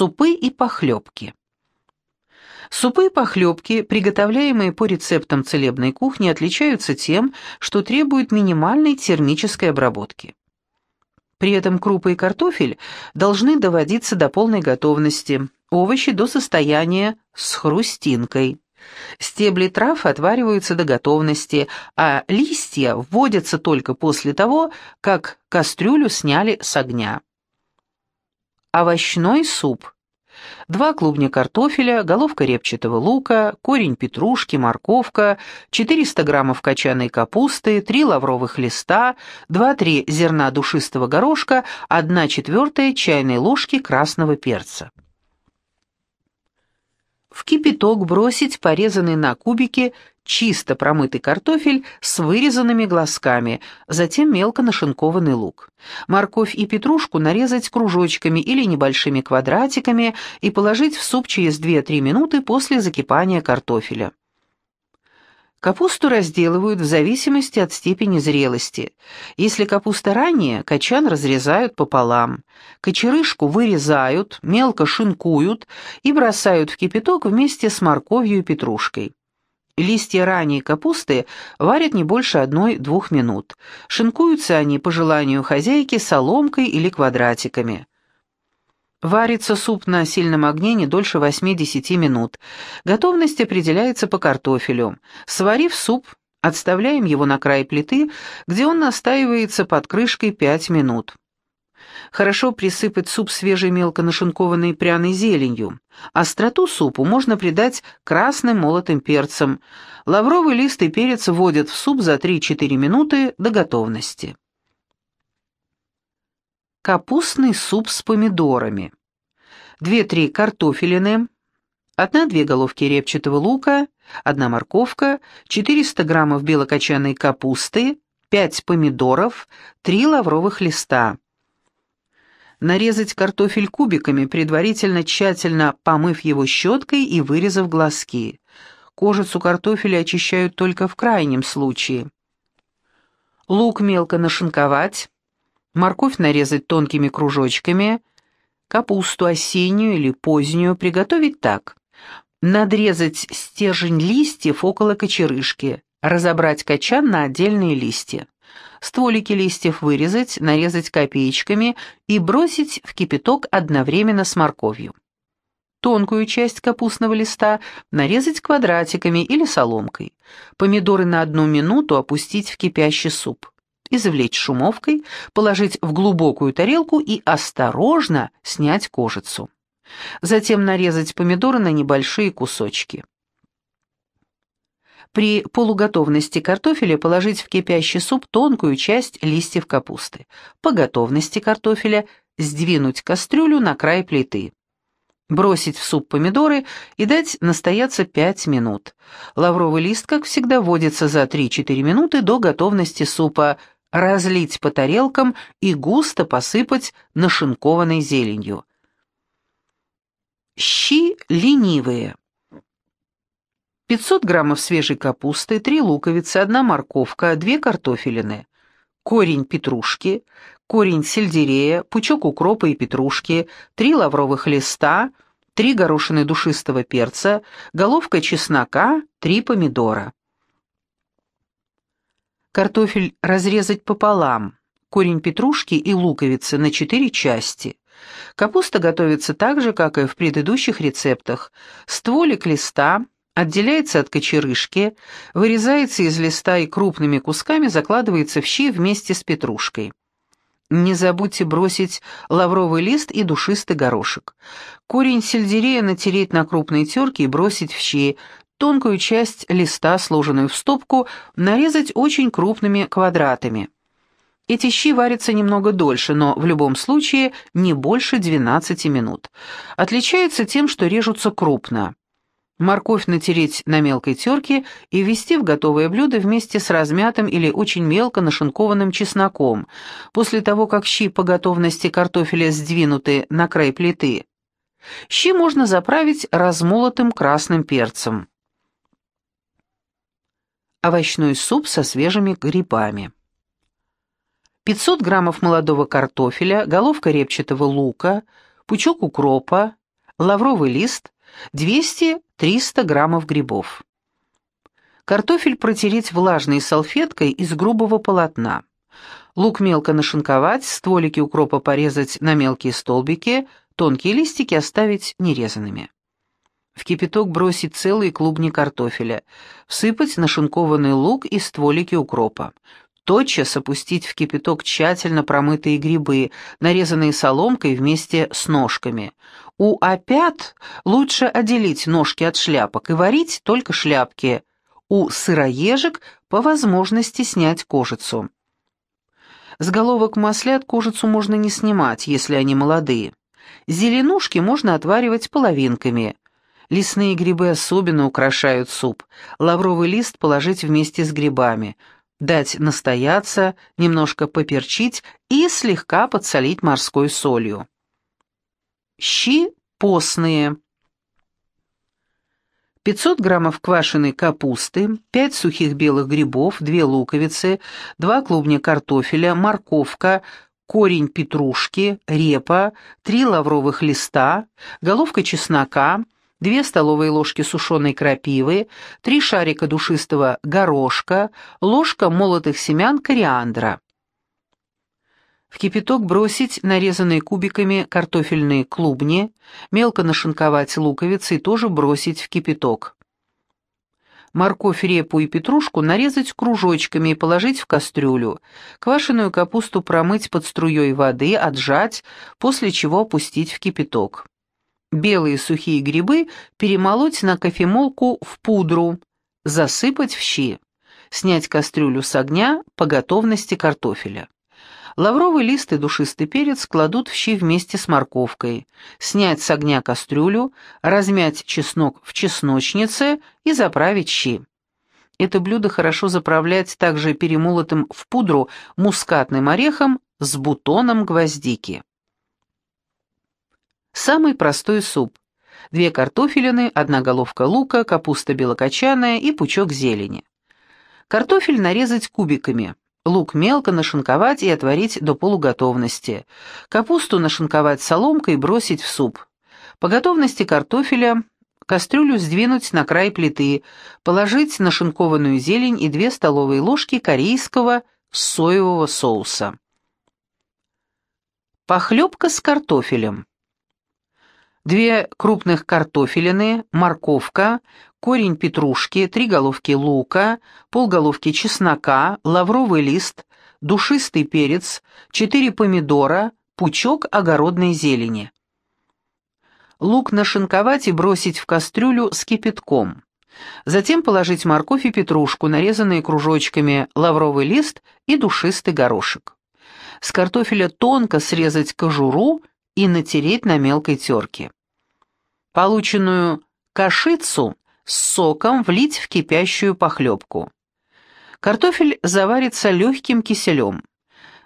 Супы и похлебки. Супы и похлебки, приготовляемые по рецептам целебной кухни, отличаются тем, что требуют минимальной термической обработки. При этом крупы и картофель должны доводиться до полной готовности, овощи до состояния с хрустинкой. Стебли трав отвариваются до готовности, а листья вводятся только после того, как кастрюлю сняли с огня. Овощной суп. Два клубня картофеля, головка репчатого лука, корень петрушки, морковка, 400 граммов кочаной капусты, 3 лавровых листа, 2-3 зерна душистого горошка, 1 четвертая чайной ложки красного перца. В кипяток бросить порезанный на кубики чисто промытый картофель с вырезанными глазками, затем мелко нашинкованный лук. Морковь и петрушку нарезать кружочками или небольшими квадратиками и положить в суп через 2-3 минуты после закипания картофеля. Капусту разделывают в зависимости от степени зрелости. Если капуста ранняя, качан разрезают пополам. Кочерышку вырезают, мелко шинкуют и бросают в кипяток вместе с морковью и петрушкой. Листья ранней капусты варят не больше одной-двух минут. Шинкуются они, по желанию хозяйки, соломкой или квадратиками. Варится суп на сильном огне не дольше 8-10 минут. Готовность определяется по картофелю. Сварив суп, отставляем его на край плиты, где он настаивается под крышкой 5 минут. Хорошо присыпать суп свежей мелко нашинкованной пряной зеленью. Остроту супу можно придать красным молотым перцем. Лавровый лист и перец вводят в суп за 3-4 минуты до готовности. Капустный суп с помидорами. 2-3 картофелины, 1-2 головки репчатого лука, 1 морковка, 400 граммов белокочанной капусты, 5 помидоров, 3 лавровых листа. Нарезать картофель кубиками, предварительно тщательно помыв его щеткой и вырезав глазки. Кожицу картофеля очищают только в крайнем случае. Лук мелко нашинковать, Морковь нарезать тонкими кружочками. Капусту осеннюю или позднюю приготовить так. Надрезать стержень листьев около кочерышки. Разобрать качан на отдельные листья. Стволики листьев вырезать, нарезать копеечками и бросить в кипяток одновременно с морковью. Тонкую часть капустного листа нарезать квадратиками или соломкой. Помидоры на одну минуту опустить в кипящий суп извлечь шумовкой, положить в глубокую тарелку и осторожно снять кожицу. Затем нарезать помидоры на небольшие кусочки. При полуготовности картофеля положить в кипящий суп тонкую часть листьев капусты. По готовности картофеля сдвинуть кастрюлю на край плиты. Бросить в суп помидоры и дать настояться 5 минут. Лавровый лист, как всегда, вводится за 3-4 минуты до готовности супа, разлить по тарелкам и густо посыпать нашинкованной зеленью. Щи ленивые. 500 граммов свежей капусты, 3 луковицы, 1 морковка, 2 картофелины, корень петрушки, корень сельдерея, пучок укропа и петрушки, 3 лавровых листа, 3 горошины душистого перца, головка чеснока, 3 помидора. Картофель разрезать пополам, корень петрушки и луковицы на четыре части. Капуста готовится так же, как и в предыдущих рецептах. Стволик листа отделяется от кочерышки, вырезается из листа и крупными кусками закладывается в щи вместе с петрушкой. Не забудьте бросить лавровый лист и душистый горошек. Корень сельдерея натереть на крупной терке и бросить в щи, Тонкую часть листа, сложенную в стопку, нарезать очень крупными квадратами. Эти щи варятся немного дольше, но в любом случае не больше 12 минут. Отличаются тем, что режутся крупно. Морковь натереть на мелкой терке и ввести в готовое блюдо вместе с размятым или очень мелко нашинкованным чесноком, после того, как щи по готовности картофеля сдвинуты на край плиты. Щи можно заправить размолотым красным перцем овощной суп со свежими грибами. 500 граммов молодого картофеля, головка репчатого лука, пучок укропа, лавровый лист, 200-300 граммов грибов. Картофель протереть влажной салфеткой из грубого полотна. Лук мелко нашинковать, стволики укропа порезать на мелкие столбики, тонкие листики оставить нерезанными. В кипяток бросить целые клубни картофеля, всыпать нашинкованный лук и стволики укропа. Тотчас опустить в кипяток тщательно промытые грибы, нарезанные соломкой вместе с ножками. У опят лучше отделить ножки от шляпок и варить только шляпки. У сыроежек по возможности снять кожицу. С головок маслят кожицу можно не снимать, если они молодые. Зеленушки можно отваривать половинками. Лесные грибы особенно украшают суп. Лавровый лист положить вместе с грибами. Дать настояться, немножко поперчить и слегка подсолить морской солью. Щи постные. 500 граммов квашеной капусты, 5 сухих белых грибов, 2 луковицы, 2 клубня картофеля, морковка, корень петрушки, репа, 3 лавровых листа, головка чеснока, 2 столовые ложки сушеной крапивы, 3 шарика душистого горошка, ложка молотых семян кориандра. В кипяток бросить нарезанные кубиками картофельные клубни, мелко нашинковать луковицы и тоже бросить в кипяток. Морковь, репу и петрушку нарезать кружочками и положить в кастрюлю. Квашеную капусту промыть под струей воды, отжать, после чего опустить в кипяток. Белые сухие грибы перемолоть на кофемолку в пудру, засыпать в щи. Снять кастрюлю с огня по готовности картофеля. Лавровый лист и душистый перец кладут в щи вместе с морковкой, снять с огня кастрюлю, размять чеснок в чесночнице и заправить щи. Это блюдо хорошо заправлять также перемолотым в пудру мускатным орехом с бутоном гвоздики. Самый простой суп. Две картофелины, одна головка лука, капуста белокочанная и пучок зелени. Картофель нарезать кубиками. Лук мелко нашинковать и отварить до полуготовности. Капусту нашинковать соломкой и бросить в суп. По готовности картофеля кастрюлю сдвинуть на край плиты, положить нашинкованную зелень и две столовые ложки корейского соевого соуса. Похлебка с картофелем. Две крупных картофелины, морковка, корень петрушки, три головки лука, полголовки чеснока, лавровый лист, душистый перец, четыре помидора, пучок огородной зелени. Лук нашинковать и бросить в кастрюлю с кипятком. Затем положить морковь и петрушку, нарезанные кружочками, лавровый лист и душистый горошек. С картофеля тонко срезать кожуру и натереть на мелкой терке. Полученную кашицу с соком влить в кипящую похлебку. Картофель заварится легким киселем.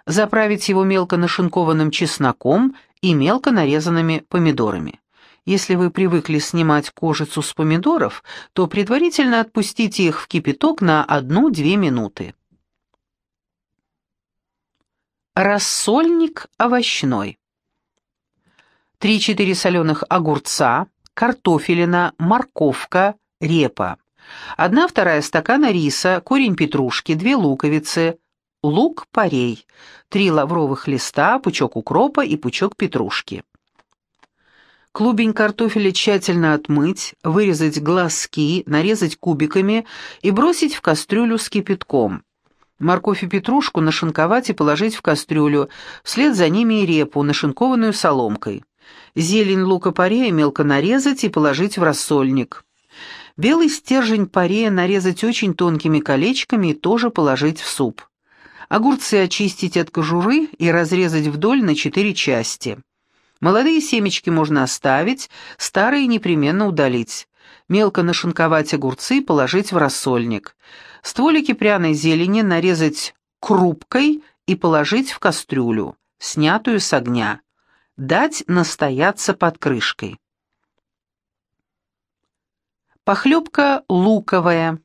Заправить его мелко нашинкованным чесноком и мелко нарезанными помидорами. Если вы привыкли снимать кожицу с помидоров, то предварительно отпустите их в кипяток на 1-2 минуты. Рассольник овощной. 3-4 соленых огурца, картофелина, морковка, репа. Одна вторая стакана риса, корень петрушки, две луковицы, лук-порей, три лавровых листа, пучок укропа и пучок петрушки. Клубень картофеля тщательно отмыть, вырезать глазки, нарезать кубиками и бросить в кастрюлю с кипятком. Морковь и петрушку нашинковать и положить в кастрюлю, вслед за ними и репу, нашинкованную соломкой. Зелень лука-порея мелко нарезать и положить в рассольник. Белый стержень порея нарезать очень тонкими колечками и тоже положить в суп. Огурцы очистить от кожуры и разрезать вдоль на четыре части. Молодые семечки можно оставить, старые непременно удалить. Мелко нашинковать огурцы и положить в рассольник. Стволики пряной зелени нарезать крупкой и положить в кастрюлю, снятую с огня. Дать настояться под крышкой. Похлебка луковая.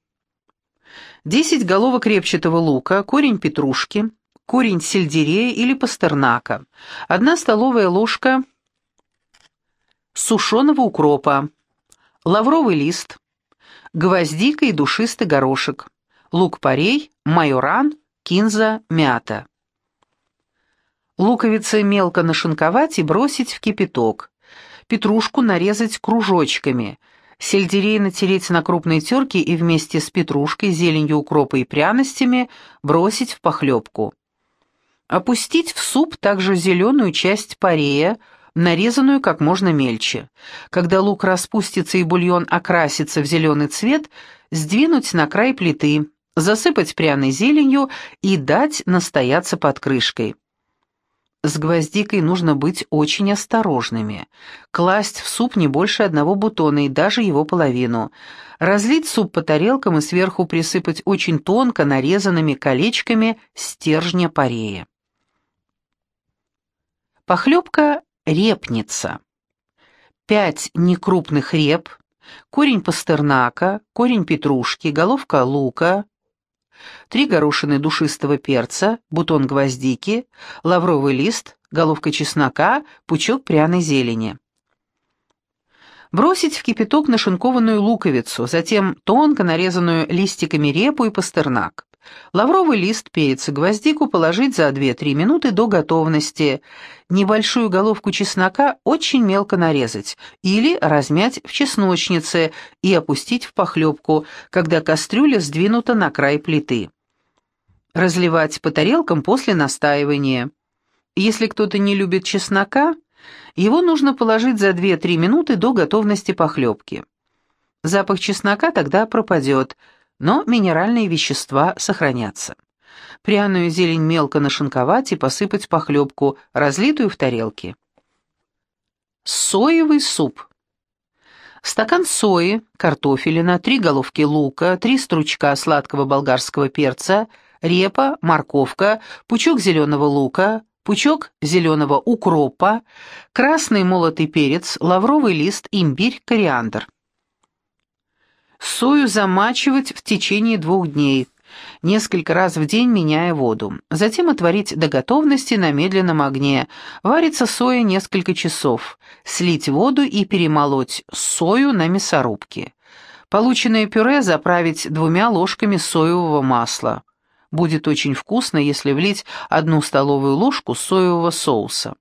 10 головок репчатого лука, корень петрушки, корень сельдерея или пастернака, 1 столовая ложка сушеного укропа, лавровый лист, гвоздика и душистый горошек, лук-порей, майоран, кинза, мята. Луковицы мелко нашинковать и бросить в кипяток. Петрушку нарезать кружочками. Сельдерей натереть на крупной терке и вместе с петрушкой, зеленью укропа и пряностями бросить в похлебку. Опустить в суп также зеленую часть парея, нарезанную как можно мельче. Когда лук распустится и бульон окрасится в зеленый цвет, сдвинуть на край плиты, засыпать пряной зеленью и дать настояться под крышкой. С гвоздикой нужно быть очень осторожными. Класть в суп не больше одного бутона и даже его половину. Разлить суп по тарелкам и сверху присыпать очень тонко нарезанными колечками стержня парея. Похлебка репница. Пять некрупных реп, корень пастернака, корень петрушки, головка лука, три горошины душистого перца, бутон гвоздики, лавровый лист, головка чеснока, пучок пряной зелени. Бросить в кипяток нашинкованную луковицу, затем тонко нарезанную листиками репу и пастернак. Лавровый лист, перец и гвоздику положить за 2-3 минуты до готовности. Небольшую головку чеснока очень мелко нарезать или размять в чесночнице и опустить в похлебку, когда кастрюля сдвинута на край плиты. Разливать по тарелкам после настаивания. Если кто-то не любит чеснока, его нужно положить за 2-3 минуты до готовности похлебки. Запах чеснока тогда пропадет – но минеральные вещества сохранятся. Пряную зелень мелко нашинковать и посыпать похлебку, разлитую в тарелке. Соевый суп. Стакан сои, картофелина, три головки лука, три стручка сладкого болгарского перца, репа, морковка, пучок зеленого лука, пучок зеленого укропа, красный молотый перец, лавровый лист, имбирь, кориандр. Сою замачивать в течение двух дней, несколько раз в день меняя воду. Затем отварить до готовности на медленном огне. Варится соя несколько часов. Слить воду и перемолоть сою на мясорубке. Полученное пюре заправить двумя ложками соевого масла. Будет очень вкусно, если влить одну столовую ложку соевого соуса.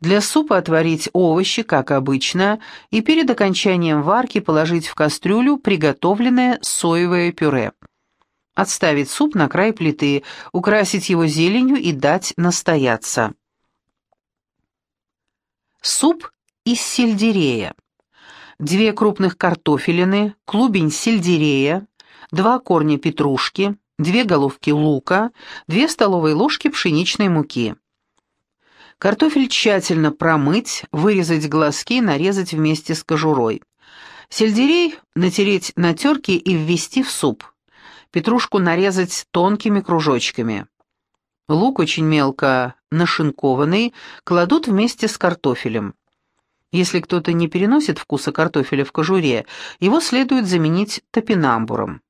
Для супа отварить овощи, как обычно, и перед окончанием варки положить в кастрюлю приготовленное соевое пюре. Отставить суп на край плиты, украсить его зеленью и дать настояться. Суп из сельдерея. Две крупных картофелины, клубень сельдерея, два корня петрушки, две головки лука, две столовые ложки пшеничной муки. Картофель тщательно промыть, вырезать глазки нарезать вместе с кожурой. Сельдерей натереть на терке и ввести в суп. Петрушку нарезать тонкими кружочками. Лук очень мелко нашинкованный кладут вместе с картофелем. Если кто-то не переносит вкуса картофеля в кожуре, его следует заменить топинамбуром.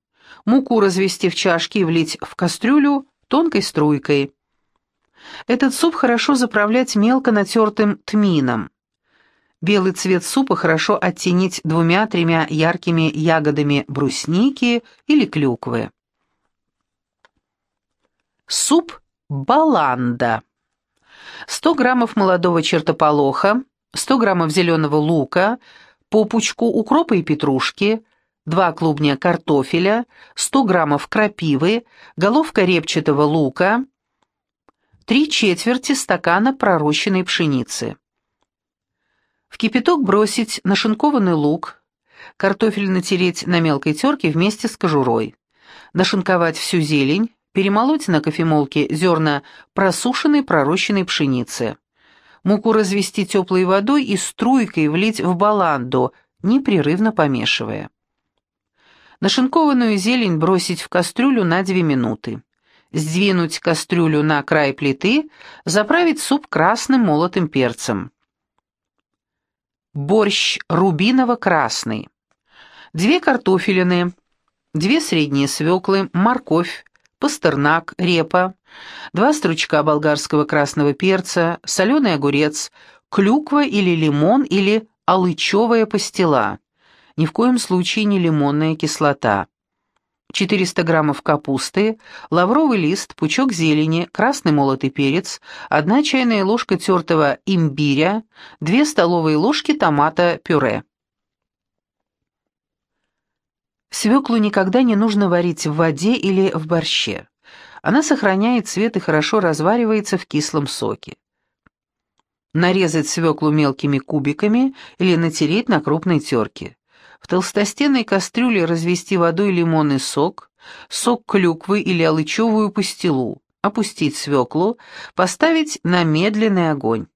Муку развести в чашке и влить в кастрюлю тонкой струйкой. Этот суп хорошо заправлять мелко натертым тмином. Белый цвет супа хорошо оттенить двумя-тремя яркими ягодами брусники или клюквы. Суп баланда. 100 граммов молодого чертополоха, 100 граммов зеленого лука, по пучку укропа и петрушки, 2 клубня картофеля, 100 граммов крапивы, головка репчатого лука, три четверти стакана пророщенной пшеницы. В кипяток бросить нашинкованный лук, картофель натереть на мелкой терке вместе с кожурой, нашинковать всю зелень, перемолоть на кофемолке зерна просушенной пророщенной пшеницы. Муку развести теплой водой и струйкой влить в баланду, непрерывно помешивая. Нашинкованную зелень бросить в кастрюлю на 2 минуты сдвинуть кастрюлю на край плиты, заправить суп красным молотым перцем. Борщ рубиново-красный. Две картофелины, две средние свеклы, морковь, пастернак, репа, два стручка болгарского красного перца, соленый огурец, клюква или лимон или алычевая пастила. Ни в коем случае не лимонная кислота. 400 граммов капусты, лавровый лист, пучок зелени, красный молотый перец, 1 чайная ложка тертого имбиря, 2 столовые ложки томата пюре. Свеклу никогда не нужно варить в воде или в борще. Она сохраняет цвет и хорошо разваривается в кислом соке. Нарезать свеклу мелкими кубиками или натереть на крупной терке. В толстостенной кастрюле развести водой лимонный сок, сок клюквы или алычевую пастилу, опустить свеклу, поставить на медленный огонь.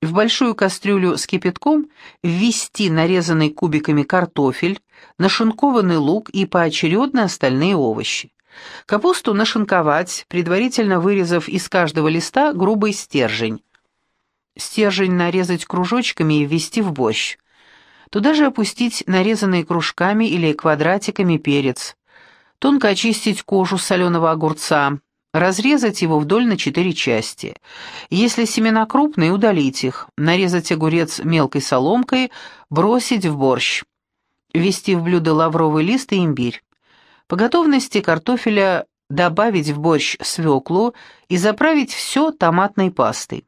В большую кастрюлю с кипятком ввести нарезанный кубиками картофель, нашинкованный лук и поочередно остальные овощи. Капусту нашинковать, предварительно вырезав из каждого листа грубый стержень. Стержень нарезать кружочками и ввести в борщ. Туда же опустить нарезанные кружками или квадратиками перец. Тонко очистить кожу соленого огурца, разрезать его вдоль на четыре части. Если семена крупные, удалить их, нарезать огурец мелкой соломкой, бросить в борщ. Ввести в блюдо лавровый лист и имбирь. По готовности картофеля добавить в борщ свеклу и заправить все томатной пастой.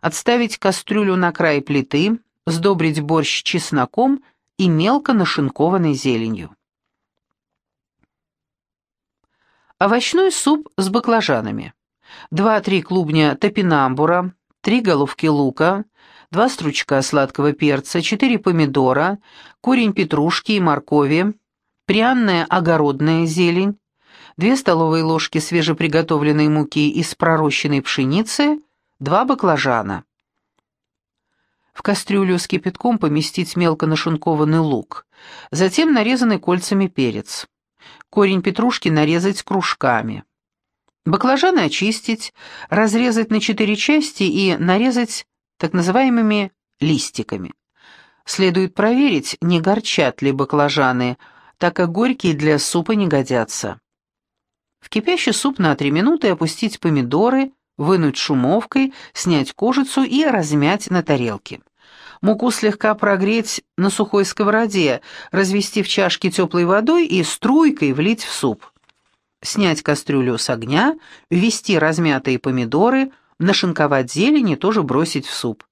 Отставить кастрюлю на край плиты, сдобрить борщ чесноком и мелко нашинкованной зеленью. Овощной суп с баклажанами. 2-3 клубня топинамбура, 3 головки лука, 2 стручка сладкого перца, 4 помидора, корень петрушки и моркови, пряная огородная зелень, 2 столовые ложки свежеприготовленной муки из пророщенной пшеницы, 2 баклажана. В кастрюлю с кипятком поместить мелко нашинкованный лук, затем нарезанный кольцами перец. Корень петрушки нарезать кружками. Баклажаны очистить, разрезать на четыре части и нарезать так называемыми листиками. Следует проверить, не горчат ли баклажаны, так как горькие для супа не годятся. В кипящий суп на 3 минуты опустить помидоры, вынуть шумовкой, снять кожицу и размять на тарелке. Муку слегка прогреть на сухой сковороде, развести в чашке теплой водой и струйкой влить в суп. Снять кастрюлю с огня, ввести размятые помидоры, нашинковать зелень и тоже бросить в суп.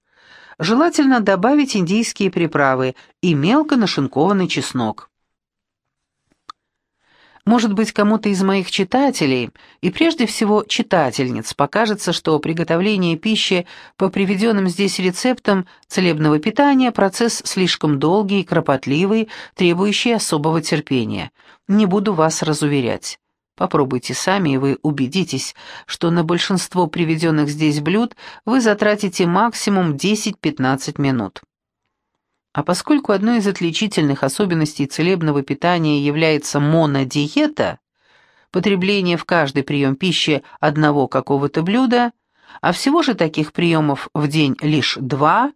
Желательно добавить индийские приправы и мелко нашинкованный чеснок. Может быть, кому-то из моих читателей, и прежде всего читательниц, покажется, что приготовление пищи по приведенным здесь рецептам целебного питания – процесс слишком долгий и кропотливый, требующий особого терпения. Не буду вас разуверять. Попробуйте сами, и вы убедитесь, что на большинство приведенных здесь блюд вы затратите максимум 10-15 минут. А поскольку одной из отличительных особенностей целебного питания является монодиета, потребление в каждый прием пищи одного какого-то блюда, а всего же таких приемов в день лишь два,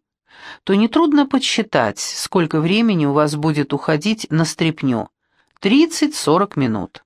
то нетрудно подсчитать, сколько времени у вас будет уходить на стряпню – 30-40 минут.